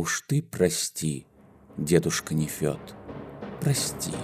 Уж ты прости, дедушка Нефед, прости.